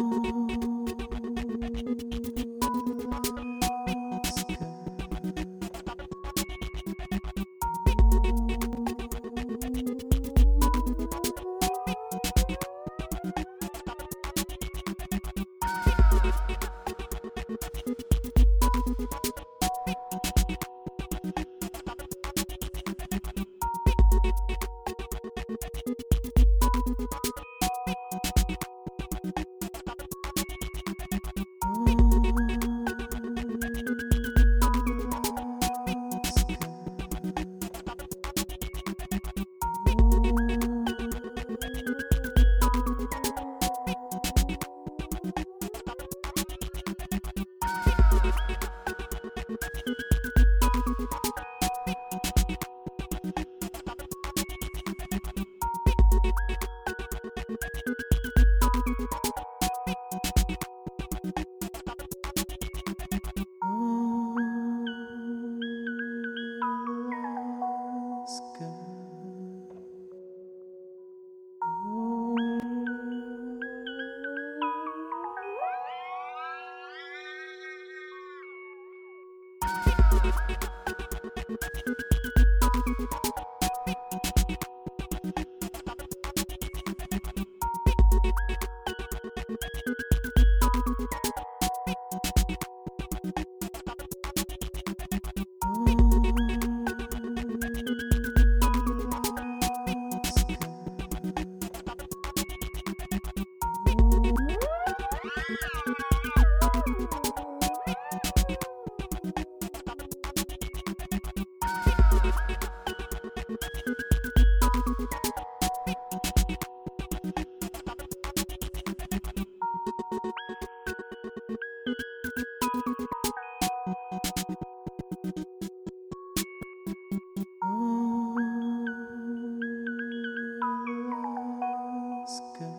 you. Sky.